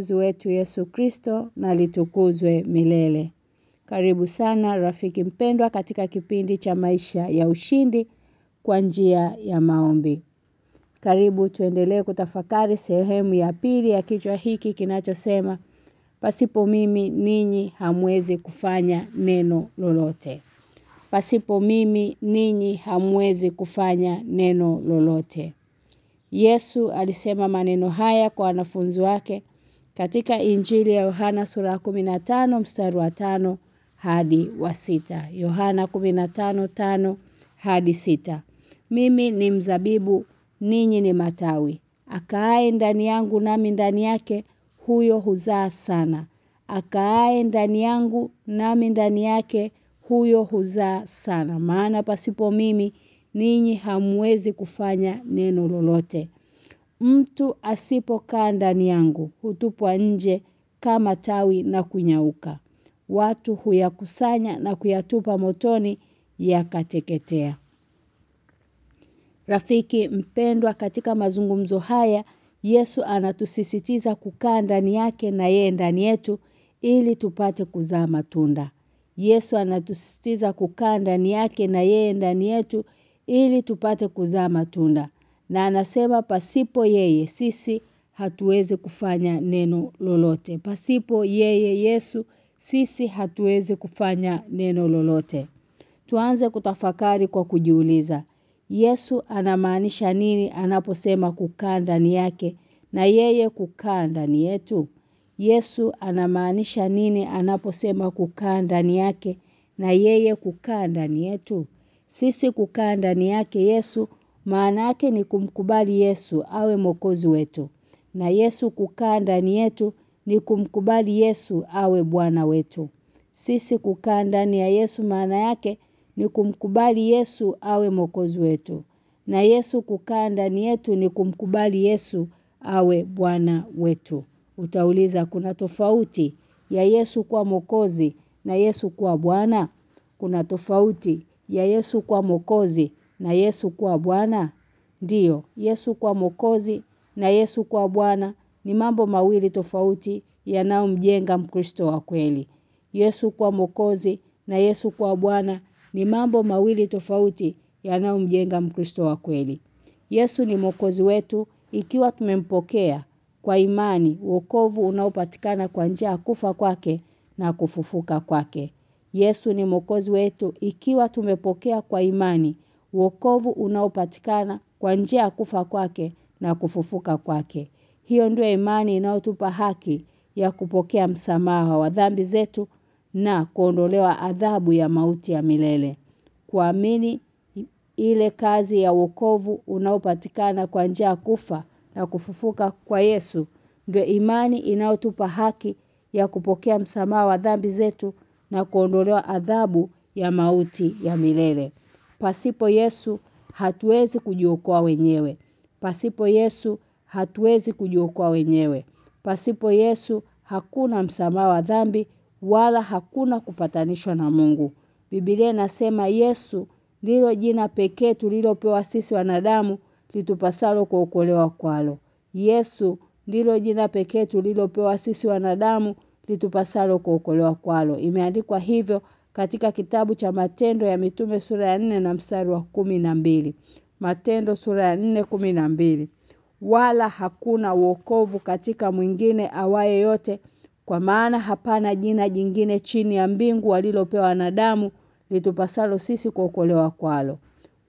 mwokozi wetu Yesu Kristo na litukuzwe milele. Karibu sana rafiki mpendwa katika kipindi cha maisha ya ushindi kwa njia ya maombi. Karibu tuendelee kutafakari sehemu ya pili ya kichwa hiki kinachosema pasipo mimi ninyi hamwezi kufanya neno lolote. Pasipo mimi ninyi hamwezi kufanya neno lolote. Yesu alisema maneno haya kwa wanafunzi wake katika Injili ya Yohana sura ya 15 mstari wa tano hadi wa sita Yohana 15:5 hadi sita Mimi ni mzabibu, ninyi ni matawi. Akaaye ndani yangu nami ndani yake, huyo huzaa sana. Akaaye ndani yangu nami ndani yake, huyo huzaa sana. Maana pasipo mimi ninyi hamwezi kufanya neno lolote. Mtu asipokaa ndani yangu hutupwa nje kama tawi na kunyauka. Watu huyakusanya na kuyatupa motoni yakateketea. Rafiki mpendwa katika mazungumzo haya Yesu anatusisitiza kukaa ndani yake na yeye ndani yetu ili tupate kuzaa matunda. Yesu anatusisitiza kukaa ndani yake na yeye ndani yetu ili tupate kuzaa matunda. Na anasema pasipo yeye sisi hatuwezi kufanya neno lolote. Pasipo yeye Yesu sisi hatuwezi kufanya neno lolote. Tuanze kutafakari kwa kujiuliza. Yesu anamaanisha nini anaposema kukaa ndani yake na yeye kukaa ndani yetu? Yesu anamaanisha nini anaposema kukaa ndani yake na yeye kukaa ndani yetu? Sisi kukaa ndani yake Yesu maana yake ni kumkubali Yesu awe mwokozi wetu. Na Yesu kukaa ndani yetu ni kumkubali Yesu awe Bwana wetu. Sisi kukaa ndani ya Yesu maana yake ni kumkubali Yesu awe mwokozi wetu. Na Yesu kukaa ndani yetu ni kumkubali Yesu awe Bwana wetu. Utauliza kuna tofauti ya Yesu kuwa mwokozi na Yesu kuwa Bwana? Kuna tofauti ya Yesu kuwa mwokozi na Yesu kuwa Bwana? Ndiyo, Yesu kuwa mwokozi na Yesu kuwa Bwana ni mambo mawili tofauti yanayomjenga Mkristo wa kweli. Yesu kuwa mwokozi na Yesu kuwa Bwana ni mambo mawili tofauti yanayomjenga Mkristo wa kweli. Yesu ni mwokozi wetu ikiwa tumempokea kwa imani wokovu unaopatikana kwa njia ya kufa kwake na kufufuka kwake. Yesu ni mwokozi wetu ikiwa tumepokea kwa imani wokovu unaopatikana kwa njia ya kufa kwake na kufufuka kwake. Hiyo ndio imani inayotupa haki ya kupokea msamaha wa dhambi zetu na kuondolewa adhabu ya mauti ya milele. Kuamini ile kazi ya wokovu unaopatikana kwa njia ya kufa na kufufuka kwa Yesu ndio imani inayotupa haki ya kupokea msamaha wa dhambi zetu na kuondolewa adhabu ya mauti ya milele. Pasipo Yesu hatuwezi kujiokoa wenyewe. Pasipo Yesu hatuwezi kujiokoa wenyewe. Pasipo Yesu hakuna msamaha wa dhambi wala hakuna kupatanishwa na Mungu. Biblia inasema Yesu ndilo jina pekee tulilopewa sisi wanadamu litupasalo kuokolewa kwalo. Yesu ndilo jina pekee tulilopewa sisi wanadamu litupasalo kuokolewa kwalo. Imeandikwa hivyo katika kitabu cha Matendo ya Mitume sura ya nne na mstari wa kumi na mbili Matendo sura ya nne kumi na mbili Wala hakuna uokovu katika mwingine awaye yote kwa maana hapana jina jingine chini ya mbingu walilopewa wanadamu litupasalo sisi kuokolewa kwalo.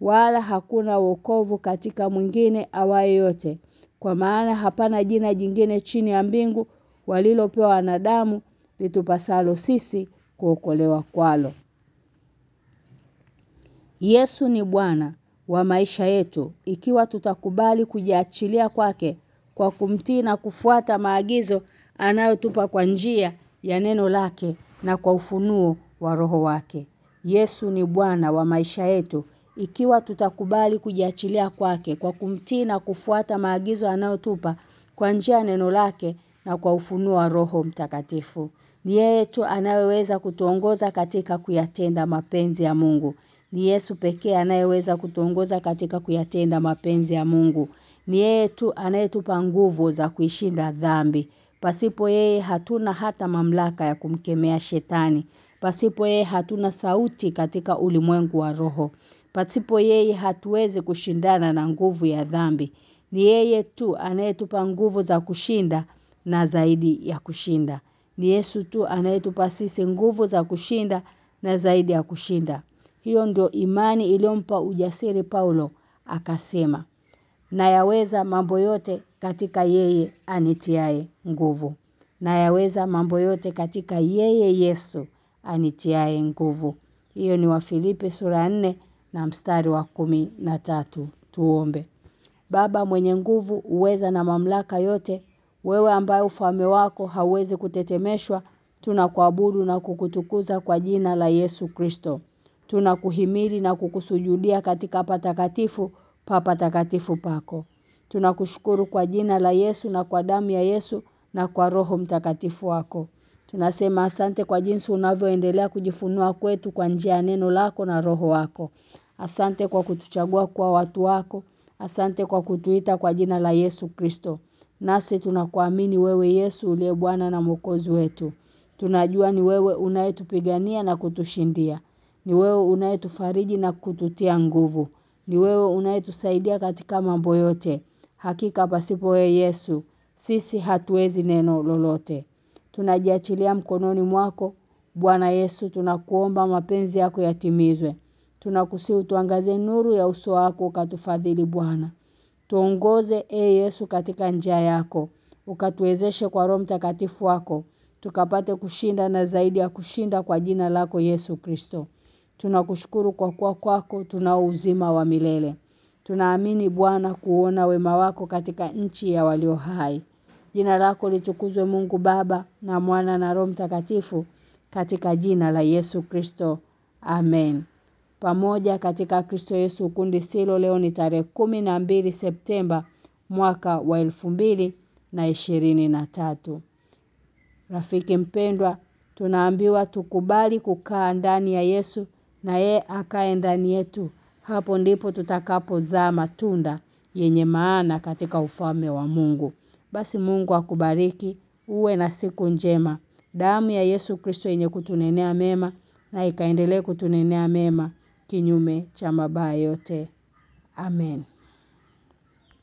Wala hakuna uokovu katika mwingine awaye yote kwa maana hapana jina jingine chini ya mbingu walilopewa wanadamu litupasalo sisi kuokolewa kwalo. Yesu ni Bwana wa maisha yetu ikiwa tutakubali kujiachilia kwake kwa kumtii na kufuata maagizo anayotupa kwa njia ya neno lake na kwa ufunuo wa roho wake. Yesu ni Bwana wa maisha yetu ikiwa tutakubali kujiachilia kwake kwa kumtii na kufuata maagizo anayotupa kwa njia ya neno lake na kwa ufunuo wa roho mtakatifu. Ni yeye tu anayeweza kutuongoza katika kuyatenda mapenzi ya Mungu. Ni Yesu pekee anayeweza kutuongoza katika kuyatenda mapenzi ya Mungu. Ni yeye tu anayetupa nguvu za kuishinda dhambi. Pasipo yeye hatuna hata mamlaka ya kumkemea shetani. Pasipo yeye hatuna sauti katika ulimwengu wa roho. Pasipo yeye hatuwezi kushindana na nguvu ya dhambi. Ni yeye tu anayetupa nguvu za kushinda na zaidi ya kushinda. Ni Yesu tu anayetupa sisi nguvu za kushinda na zaidi ya kushinda. Hiyo ndio imani iliyompa ujasiri Paulo akasema na yaweza mambo yote katika yeye anitiaye nguvu. Na yaweza mambo yote katika yeye Yesu anitiaye nguvu. Hiyo ni Wafilipi sura 4 na mstari wa kumi na tatu Tuombe. Baba mwenye nguvu, uweza na mamlaka yote, wewe ambaye ufalme wako hauwezi kutetemeshwa, tunakuabudu na kukutukuza kwa jina la Yesu Kristo. Tunakuhimili na kukusujudia katika patakatifu papa takatifu pako. Tunakushukuru kwa jina la Yesu na kwa damu ya Yesu na kwa roho mtakatifu wako. Tunasema asante kwa jinsi unavyoendelea kujifunua kwetu kwa njia ya neno lako na roho wako. Asante kwa kutuchagua kwa watu wako. Asante kwa kutuita kwa jina la Yesu Kristo. Nasi tunakuamini wewe Yesu uliye Bwana na Mwokozi wetu. Tunajua ni wewe unayetupigania na kutushindia. Ni wewe unayetufariji na kututia nguvu. Ni wewe unayetusaidia katika mambo yote. Hakika pasipo wewe Yesu, sisi hatuwezi neno lolote. Tunajiachilia mkononi mwako, Bwana Yesu, tunakuomba mapenzi yako yatimizwe. Tunakusihi utuangazie nuru ya uso wako ukatufadhili Bwana. Tuongoze e Yesu katika njia yako. Ukatuwezeshe kwa Roho Mtakatifu wako. Tukapate kushinda na zaidi ya kushinda kwa jina lako Yesu Kristo. Tunakushukuru kwa kuwa kwako tunao uzima wa milele. Tunaamini Bwana kuona wema wako katika nchi ya walio hai. Jina lako litukuzwe Mungu Baba na Mwana na Roho Mtakatifu katika jina la Yesu Kristo. Amen. Pamoja katika Kristo Yesu kundi silo leo ni tarehe mbili Septemba mwaka wa elfu mbili na ishirini na tatu. Rafiki mpendwa, tunaambiwa tukubali kukaa ndani ya Yesu na ye akae ndani yetu. Hapo ndipo tutakapozaa matunda yenye maana katika ufalme wa Mungu. Basi Mungu akubariki, uwe na siku njema. Damu ya Yesu Kristo yenye kutunenea mema na ikaendelee kutunenea mema kinyume cha mabaya yote. Amen.